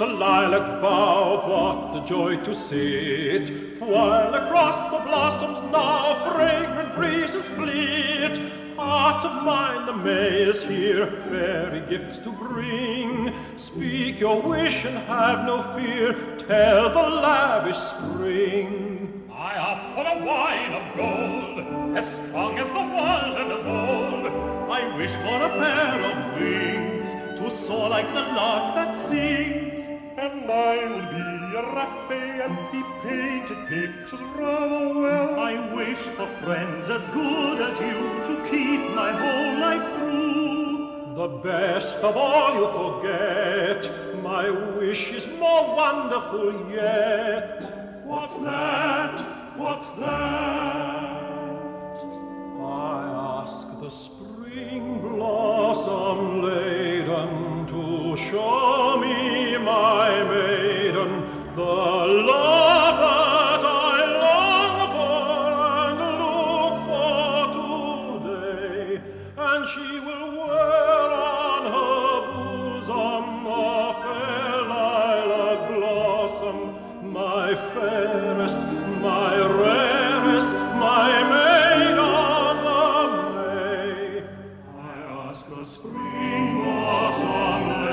the lilac bough, what a joy to sit, while across the blossoms now fragrant breezes flit. Heart of mine, the May is here, fairy gifts to bring. Speak your wish and have no fear, tell the lavish spring. I ask for a wine of gold, as strong as the world and as old. I wish for a pair of wings, soar like the lark that sings. And I will be a Raphael, he painted pictures rather well. I wish for friends as good as you, to keep my whole life through. The best of all you forget, my wish is more wonderful yet. What's that? What's that? I ask the spring blossom show me my maiden, the love that I long for and look for today, and she will wear on her bosom lilac blossom my fairest, my rarest, my maid on the May. I ask a spring blossom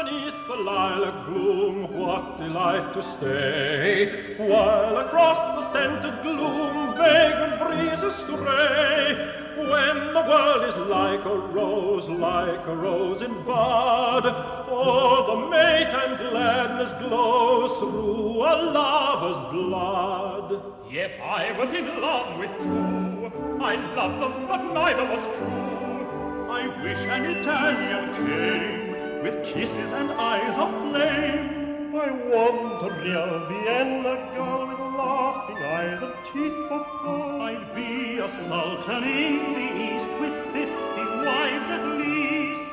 Underneath the lilac bloom, what delight to stay, while across the scented gloom vagrant breezes stray. When the world is like a rose, like a rose in bud, all the Maytime gladness glows through a lover's blood. Yes, I was in love with two. I loved them, but neither was true. I wish an Italian came with kisses and eyes of flame. I want a real Vienna girl with laughing eyes and teeth of gold. I'd be a sultan in the east with fifty wives at least.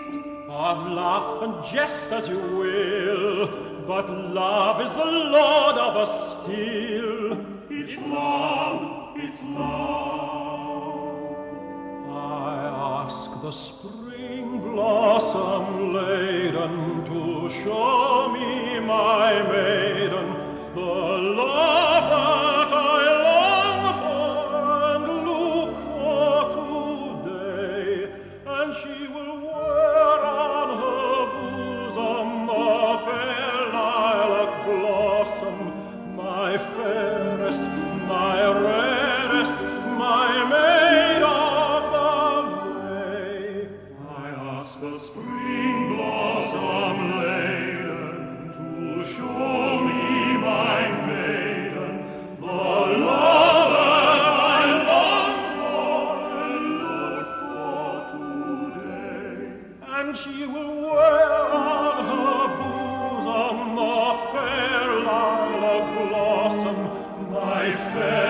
Ah, laugh and jest as you will, but love is the lord of us still. It's love, it's love. I ask the spring blossom maiden to show me my maiden the love that I long for and look for today and she will wear on her bosom a fair lilac blossom my fairest my rarest my maid of the May. I ask the spring fair